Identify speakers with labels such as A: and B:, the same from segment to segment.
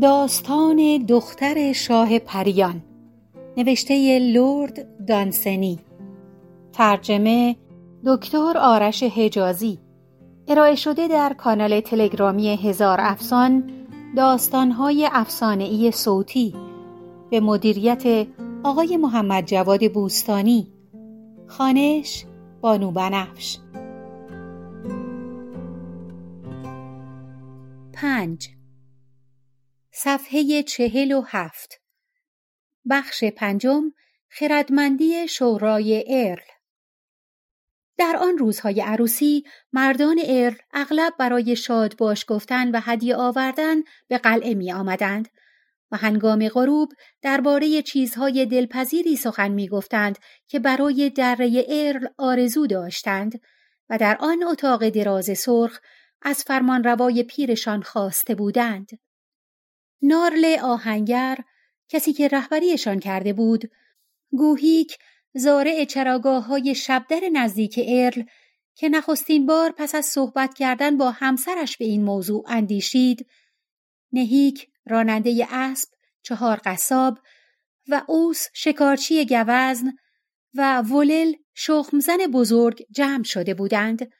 A: داستان دختر شاه پریان. نوشته لرد دانسنی. ترجمه دکتر آرش حجازی. ارائه شده در کانال تلگرامی هزار افسان داستانهای افسانهای صوتی. به مدیریت آقای محمد جواد بوستانی. خانش بانو بنفش. پنج. صفحه چهل و هفت بخش پنجم خردمندی شورای ارل در آن روزهای عروسی مردان ارل اغلب برای شاد باش گفتن و هدیه آوردن به قلعه می آمدند و هنگام غروب درباره چیزهای دلپذیری سخن می گفتند که برای دره ارل آرزو داشتند و در آن اتاق دراز سرخ از فرمانروای پیرشان خواسته بودند. نارل آهنگر کسی که رهبریشان کرده بود گوهیک زارع چراگاه های شبدر نزدیک ارل که نخستین بار پس از صحبت کردن با همسرش به این موضوع اندیشید نهیک راننده اسب چهار قصاب و اوس شکارچی گوزن و ولل شخمزن بزرگ جمع شده بودند.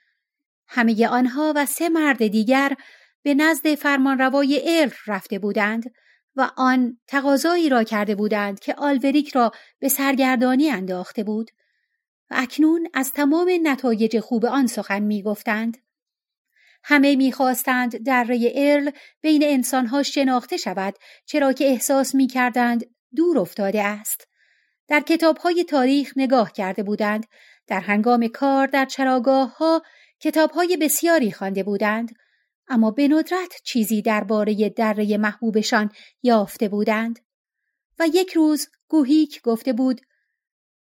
A: همه آنها و سه مرد دیگر به نزد فرمانروای ارل رفته بودند و آن تقاضایی را کرده بودند که آلوریک را به سرگردانی انداخته بود و اکنون از تمام نتایج خوب آن سخن می گفتند. همه می‌خواستند دره ارل بین انسانها شناخته شود چرا که احساس می کردند دور افتاده است. در کتابهای تاریخ نگاه کرده بودند در هنگام کار در چراگاه ها کتابهای بسیاری خوانده بودند اما به ندرت چیزی درباره دره محبوبشان یافته بودند. و یک روز گوهیک گفته بود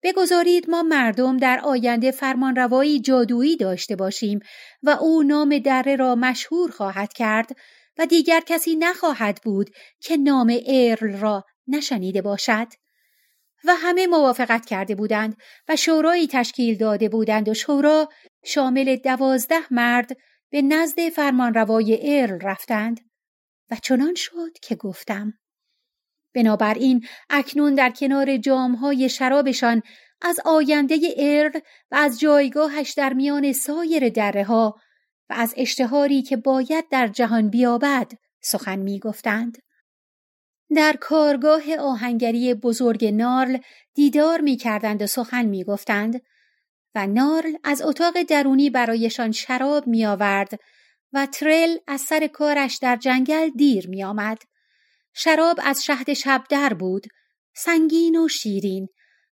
A: بگذارید ما مردم در آینده فرمانروایی جادویی داشته باشیم و او نام دره را مشهور خواهد کرد و دیگر کسی نخواهد بود که نام ارل را نشنیده باشد. و همه موافقت کرده بودند و شورایی تشکیل داده بودند و شورا شامل دوازده مرد به نزد فرمانروای ارل رفتند و چنان شد که گفتم بنابراین اکنون در کنار جامهای شرابشان از آینده ارل و از جایگاهش در میان سایر دره ها و از اشتهاری که باید در جهان بیابد سخن می گفتند. در کارگاه آهنگری بزرگ نارل دیدار می کردند و سخن می گفتند و نارل از اتاق درونی برایشان شراب می آورد و ترل از سر کارش در جنگل دیر می آمد. شراب از شهد شبدر بود، سنگین و شیرین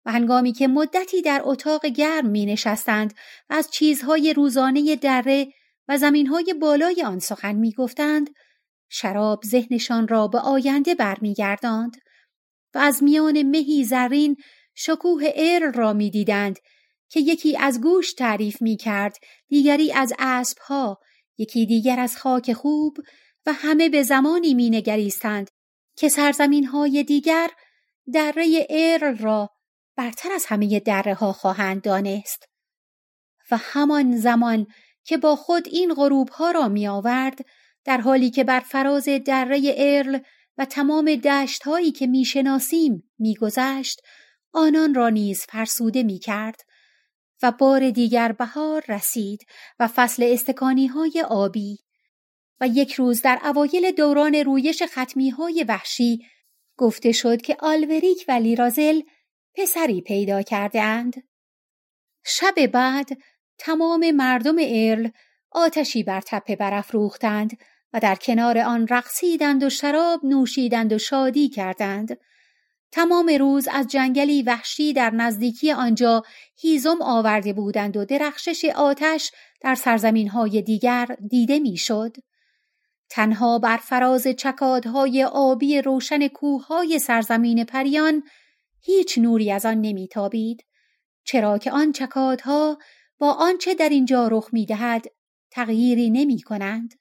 A: و هنگامی که مدتی در اتاق گرم می نشستند و از چیزهای روزانه دره و زمینهای بالای آن سخن می گفتند، شراب ذهنشان را به آینده برمیگرداند و از میان مهی زرین شکوه ارل را می‌دیدند که یکی از گوش تعریف می کرد، دیگری از اسب ها، یکی دیگر از خاک خوب و همه به زمانی می نگریستند که سرزمین های دیگر دره ارل را برتر از همه دره ها خواهند دانست. و همان زمان که با خود این غروب ها را می آورد، در حالی که بر فراز دره ارل و تمام دشت هایی که می شناسیم می گذشت، آنان را نیز فرسوده می کرد و بار دیگر بهار رسید و فصل استکانی های آبی و یک روز در اوایل دوران رویش ختمی های وحشی گفته شد که آلوریک و لیرازل پسری پیدا کرده اند. شب بعد تمام مردم ارل آتشی بر تپه برافروختند و در کنار آن رقصیدند و شراب نوشیدند و شادی کردند تمام روز از جنگلی وحشی در نزدیکی آنجا هیزم آورده بودند و درخشش آتش در سرزمین های دیگر دیده می‌شد. تنها بر فراز چکادهای آبی روشن کوههای سرزمین پریان هیچ نوری از آن نمیتابید چرا که آن چکادها با آنچه در اینجا رخ می‌دهد تغییری نمی کنند.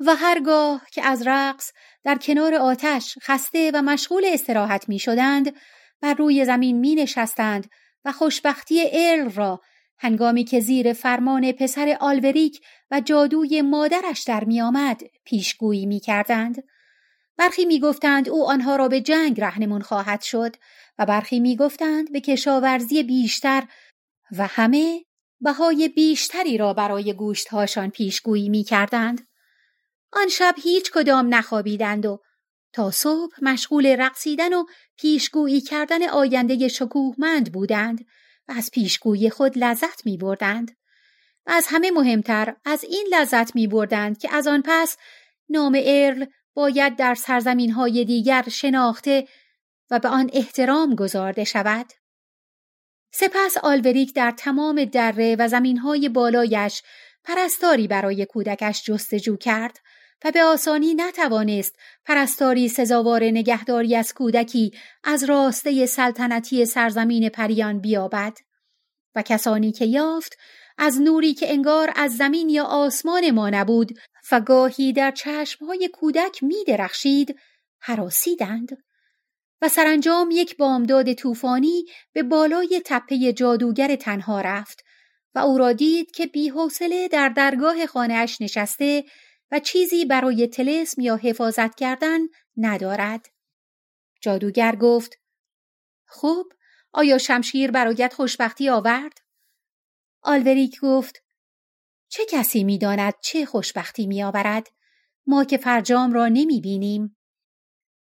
A: و هرگاه که از رقص در کنار آتش خسته و مشغول استراحت می شدند بر روی زمین می نشستند و خوشبختی ارل را هنگامی که زیر فرمان پسر آلوریک و جادوی مادرش در می آمد پیشگویی می کردند برخی می‌گفتند او آنها را به جنگ رهنمون خواهد شد و برخی می‌گفتند به کشاورزی بیشتر و همه بهای بیشتری را برای گوشتهاشان پیشگویی می‌کردند. آن شب هیچ کدام نخوابیدند و تا صبح مشغول رقصیدن و پیشگویی کردن آینده شکوهمند بودند و از پیشگویی خود لذت می بردند. و از همه مهمتر از این لذت می بردند که از آن پس نام ارل باید در سرزمین های دیگر شناخته و به آن احترام گذارده شود. سپس آلوریک در تمام دره و زمین های بالایش پرستاری برای کودکش جستجو کرد و به آسانی نتوانست پرستاری سزاوار نگهداری از کودکی از راسته سلطنتی سرزمین پریان بیابد و کسانی که یافت از نوری که انگار از زمین یا آسمان ما نبود و گاهی در چشمهای کودک می درخشید حراسیدند و سرانجام یک بامداد طوفانی به بالای تپه جادوگر تنها رفت و او را دید که بیحوصله در درگاه خانهاش نشسته چیزی برای تلسم یا حفاظت کردن ندارد. جادوگر گفت خوب آیا شمشیر برایت خوشبختی آورد؟ آلوریک گفت چه کسی می‌داند چه خوشبختی میآورد ما که فرجام را نمی بینیم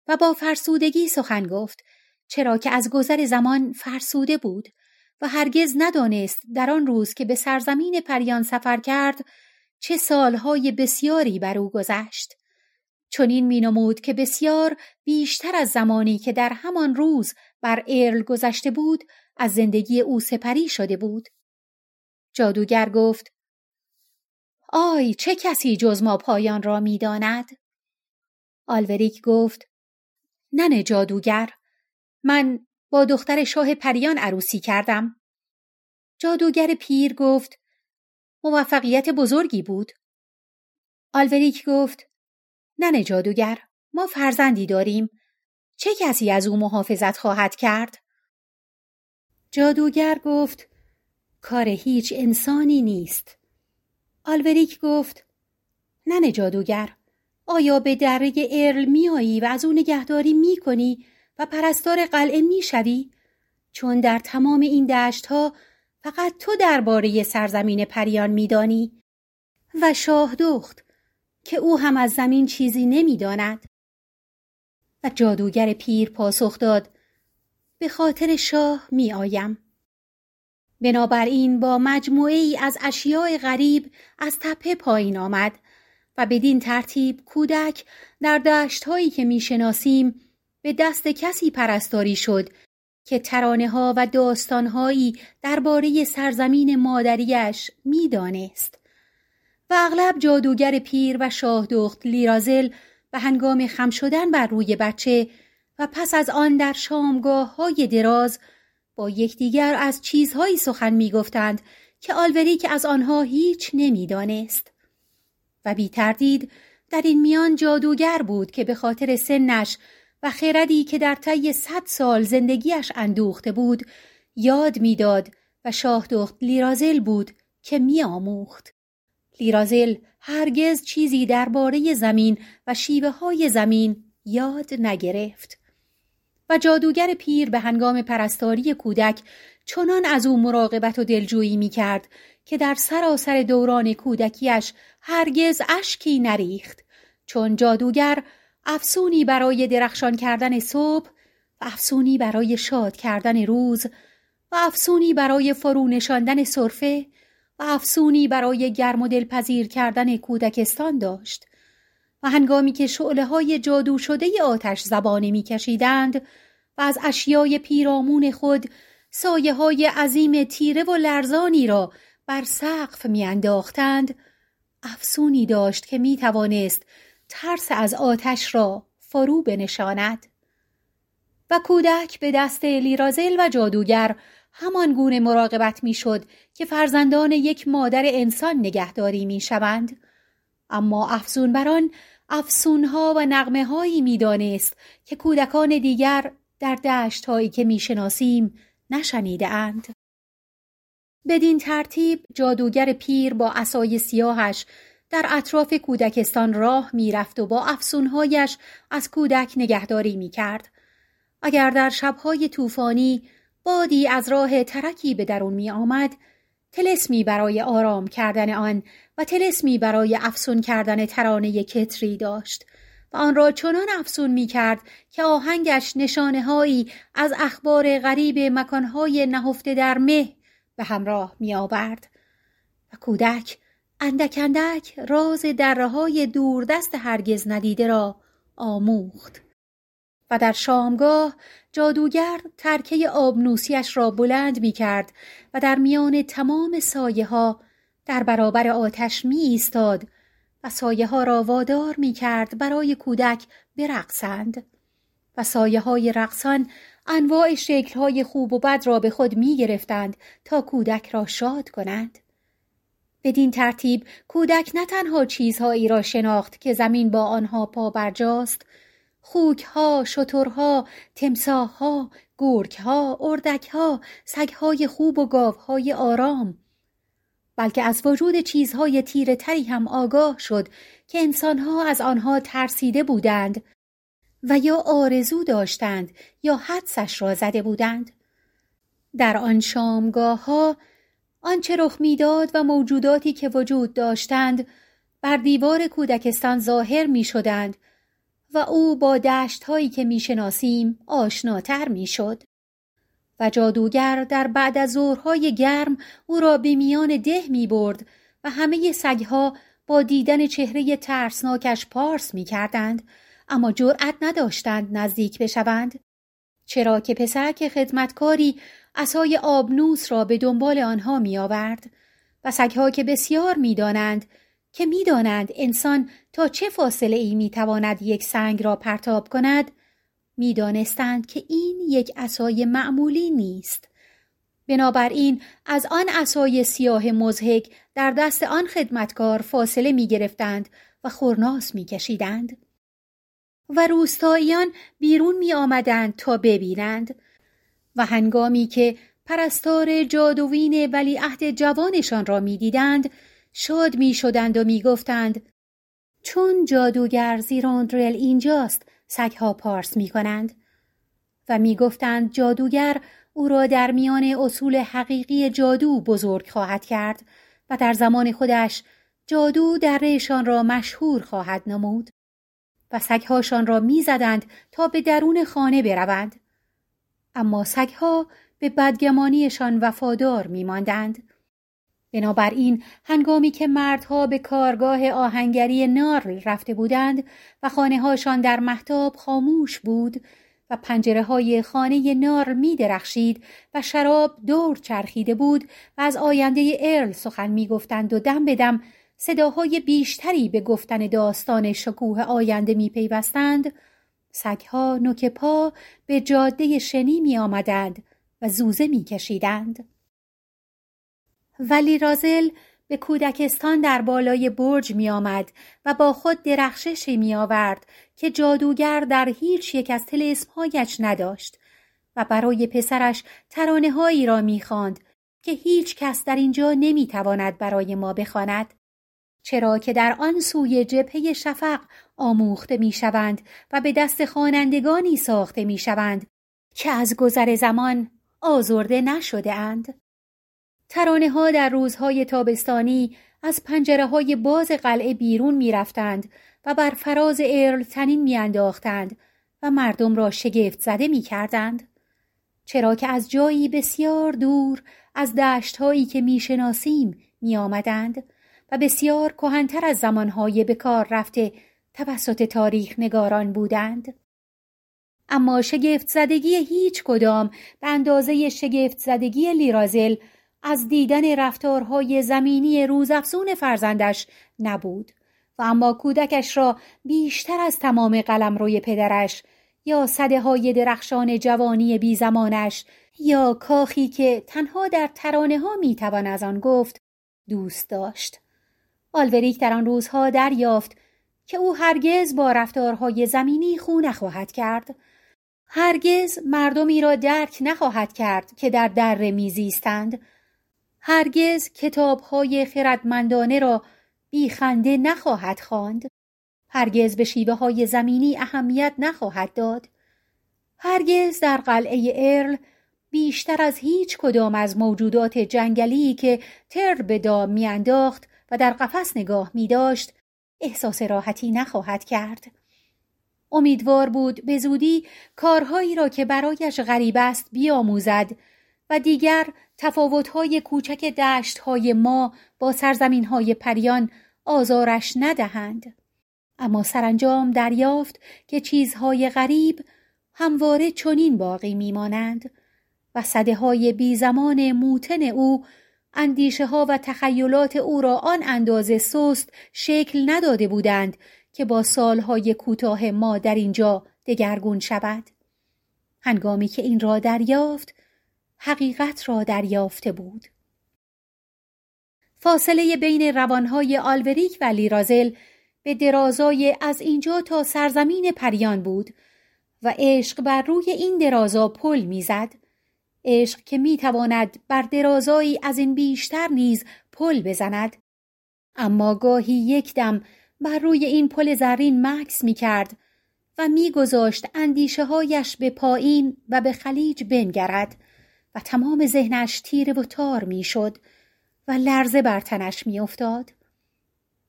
A: و با فرسودگی سخن گفت چرا که از گذر زمان فرسوده بود و هرگز ندانست در آن روز که به سرزمین پریان سفر کرد چه سالهای بسیاری بر او گذشت. چنین مینمود که بسیار بیشتر از زمانی که در همان روز بر ارل گذشته بود از زندگی او سپری شده بود. جادوگر گفت آی چه کسی جز ما پایان را می‌داند؟ آلوریک گفت ننه جادوگر من با دختر شاه پریان عروسی کردم. جادوگر پیر گفت موفقیت بزرگی بود. آلوریک گفت ننه جادوگر ما فرزندی داریم. چه کسی از او محافظت خواهد کرد؟ جادوگر گفت کار هیچ انسانی نیست. آلوریک گفت ننه جادوگر آیا به دره ارل میایی و از او نگهداری می‌کنی و پرستار قلعه می‌شوی؟ چون در تمام این دشت ها فقط تو درباره سرزمین پریان میدانی و شاه دخت که او هم از زمین چیزی نمی‌داند و جادوگر پیر پاسخ داد به خاطر شاه می آیم. بنابراین با مجموعه ای از اشیاء غریب از تپه پایین آمد و بدین ترتیب کودک در دشت هایی که می‌شناسیم به دست کسی پرستاری شد که ترانه ها و داستان هایی درباره سرزمین مادریش می‌دانست. و اغلب جادوگر پیر و شاهدخت لیرازل به هنگام خم شدن بر روی بچه و پس از آن در شامگاه های دراز با یکدیگر از چیزهایی سخن می‌گفتند که آلوریک از آنها هیچ نمی‌دانست. و بی تردید در این میان جادوگر بود که به خاطر سنش و خردی که در طی صد سال زندگیش اندوخته بود یاد می‌داد و شاهدخت لیرازل بود که میآموخت. لیرازل هرگز چیزی درباره زمین و شیوه های زمین یاد نگرفت و جادوگر پیر به هنگام پرستاری کودک چنان از او مراقبت و دلجویی می کرد که در سراسر دوران کودکیش هرگز اشکی نریخت چون جادوگر افسونی برای درخشان کردن صبح و افسونی برای شاد کردن روز و افسونی برای فرو نشاندن صرفه و افسونی برای گرم و دلپذیر کردن کودکستان داشت. و هنگامی که شعله های جادو شده آتش زبانه میکشیدند و از اشیای پیرامون خود سایه های عظیم تیره و لرزانی را بر سقف میانداختند افسونی داشت که می توانست ترس از آتش را فرو بنشاند و کودک به دست لیرازل و جادوگر همان گونه مراقبت می‌شد که فرزندان یک مادر انسان نگهداری می شوند. اما افزون بران افسونها و نغمه هایی می دانست که کودکان دیگر در دشت هایی که می شناسیم نشنیده اند. بدین ترتیب جادوگر پیر با اسای سیاهش در اطراف کودکستان راه می‌رفت و با افسونهایش از کودک نگهداری می‌کرد. اگر در شبهای طوفانی بادی از راه ترکی به درون می آمد، تلسمی برای آرام کردن آن و تلسمی برای افسون کردن ترانه کتری داشت و آن را چنان افسون می کرد که آهنگش نشانه هایی از اخبار غریب مکانهای نهفته در مه به همراه می آورد و کودک اندک اندک راز دره های دوردست هرگز ندیده را آموخت و در شامگاه جادوگر ترکه آبنوسیش را بلند می کرد و در میان تمام سایه ها در برابر آتش می ایستاد و سایه ها را وادار می کرد برای کودک برقصند و سایه های رقصان انواع شکل های خوب و بد را به خود می گرفتند تا کودک را شاد کنند. بدین ترتیب کودک نه تنها چیزهایی را شناخت که زمین با آنها پا برجاست خوکها، شترها، تمساهها، گرگها، اردکها، سگهای خوب و گاوهای آرام بلکه از وجود چیزهای تیره تری هم آگاه شد که انسانها از آنها ترسیده بودند و یا آرزو داشتند یا حدسش را زده بودند. در آن شامگاه ها آنچه رخ می‌داد و موجوداتی که وجود داشتند بر دیوار کودکستان ظاهر می شدند و او با دشت هایی که می شناسیم آشناتر می شد. و جادوگر در بعد از ظهرهای گرم او را به میان ده می برد و همه سگها با دیدن چهره ترسناکش پارس می کردند اما جرأت نداشتند نزدیک بشوند چرا که پسرک خدمتکاری اسای آبنوس را به دنبال آنها می آورد و سگها که بسیار می دانند که می دانند انسان تا چه فاصله ای می تواند یک سنگ را پرتاب کند می دانستند که این یک اسای معمولی نیست. بنابراین از آن اسای سیاه مزهک در دست آن خدمتکار فاصله می گرفتند و خورناس می کشیدند. و روستاییان بیرون می آمدند تا ببینند و هنگامی که پرستار جادوین ولی عهد جوانشان را می دیدند شاد می شدند و می گفتند چون جادوگر زیراندرل اینجاست سگها پارس می کنند و می گفتند جادوگر او را در میان اصول حقیقی جادو بزرگ خواهد کرد و در زمان خودش جادو درشان را مشهور خواهد نمود و سگهاشان را می‌زدند تا به درون خانه بروند. اما سگها به بدگمانیشان وفادار میماندند. بنابراین هنگامی که مردها به کارگاه آهنگری نارل رفته بودند و خانه هاشان در محتاب خاموش بود و پنجره های خانه نارل می درخشید و شراب دور چرخیده بود و از آینده ارل سخن می گفتند و دم به دم صداهای بیشتری به گفتن داستان شکوه آینده می پیوستند سگها نوک پا به جاده شنی می آمدند و زوزه می کشیدند. ولی رازل به کودکستان در بالای برج می آمد و با خود درخششی می آورد که جادوگر در هیچ یک از تلسمهایش نداشت و برای پسرش ترانه هایی را می خاند که هیچ کس در اینجا نمی تواند برای ما بخواند. چرا که در آن سوی جبهه شفق آموخته می شوند و به دست خوانندگانی ساخته می شوند که از گذر زمان آزرده نشده اند. ترانه ها در روزهای تابستانی از پنجره های باز قلعه بیرون می رفتند و بر فراز ارل تنین می انداختند و مردم را شگفت زده می کردند. چرا که از جایی بسیار دور از دشت هایی که می شناسیم می آمدند و بسیار کهنتر از زمانهای به کار رفته توسط تاریخ نگاران بودند. اما شگفت زدگی هیچ کدام به اندازه شگفت زدگی لیرازل از دیدن رفتارهای زمینی روزافزون فرزندش نبود و اما کودکش را بیشتر از تمام قلم روی پدرش یا صده های درخشان جوانی بی زمانش یا کاخی که تنها در ترانه ها می از آن گفت دوست داشت. آلوریک در آن روزها دریافت که او هرگز با رفتارهای زمینی خو نخواهد کرد. هرگز مردمی را درک نخواهد کرد که در در میزیستند هرگز کتابهای خردمندانه را بیخنده نخواهد خواند. هرگز به شیوه های زمینی اهمیت نخواهد داد. هرگز در قلعه ارل بیشتر از هیچ کدام از موجودات جنگلی که تر به دام میانداخت و در قفس نگاه می داشت احساس راحتی نخواهد کرد. امیدوار بود به زودی کارهایی را که برایش غریب است بیاموزد و دیگر تفاوتهای کوچک دشتهای ما با سرزمینهای پریان آزارش ندهند. اما سرانجام دریافت که چیزهای غریب همواره چنین باقی میمانند و صده های بی زمان موتن او اندیشه ها و تخیلات او را آن اندازه سست شکل نداده بودند که با سالهای کوتاه ما در اینجا دگرگون شود. هنگامی که این را دریافت، حقیقت را دریافته بود. فاصله بین روانهای آلوریک و لیرازل به درازای از اینجا تا سرزمین پریان بود و عشق بر روی این درازا پل می‌زد. عشق که می‌تواند بر درازایی از این بیشتر نیز پل بزند. اما گاهی یک دم بر روی این پل زرین مکس می کرد و میگذاشت اندیشه هایش به پایین و به خلیج بنگرد و تمام ذهنش تیره و تار می‌شد و لرزه بر تنش میافتاد.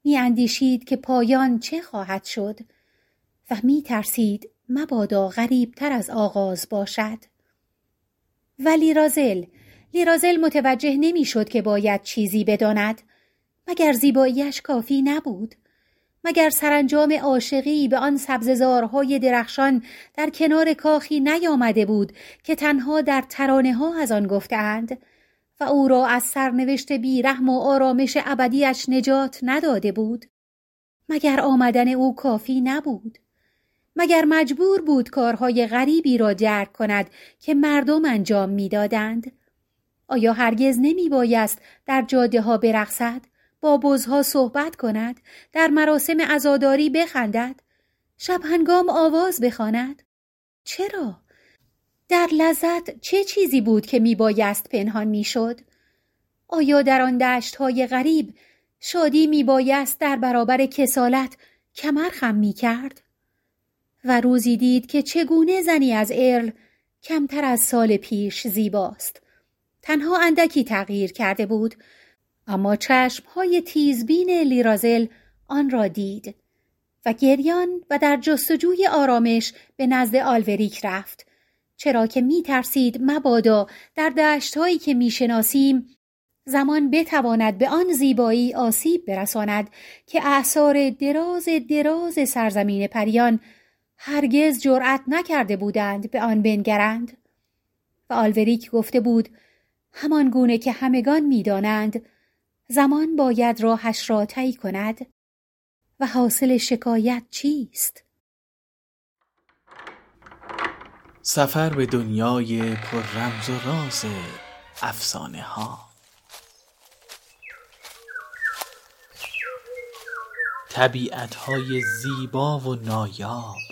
A: می اندیشید که پایان چه خواهد شد و می ترسید مبادا غریب تر از آغاز باشد. و لیرازل لیرازل متوجه نمی‌شد که باید چیزی بداند. مگر زیباییش کافی نبود؟ مگر سرانجام عاشقی به آن سبززارهای درخشان در کنار کاخی نیامده بود که تنها در ترانه ها از آن گفتهاند؟ و او را از سرنوشت بیرحم و آرامش ابدیش نجات نداده بود. مگر آمدن او کافی نبود؟ مگر مجبور بود کارهای غریبی را درک کند که مردم انجام می‌دادند؟ آیا هرگز نمی بایست در جاده ها برقصد با بزها صحبت کند در مراسم عزاداری بخندد شب هنگام آواز بخواند؟ چرا؟ در لذت چه چیزی بود که می بایست پنهان می‌شد؟ آیا در آن دشت های غریب شادی می بایست در برابر کسالت کمر خم می کرد؟ و روزی دید که چگونه زنی از ارل کمتر از سال پیش زیباست. تنها اندکی تغییر کرده بود اما چشمهای تیزبین لیرازل آن را دید و گریان و در جستجوی آرامش به نزد آلوریک رفت چرا که می ترسید مبادا در دشتهایی که می شناسیم زمان بتواند به آن زیبایی آسیب برساند که اعثار دراز دراز سرزمین پریان هرگز جرأت نکرده بودند به آن بنگرند. و آلوریک گفته بود همان گونه که همگان می‌دانند زمان باید راهش را طی کند و حاصل شکایت چیست؟
B: سفر به دنیای پر رمز و راز افسانه ها طبیعت های زیبا و نایاب.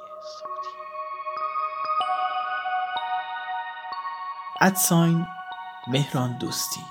B: ادساین مهران دوستی.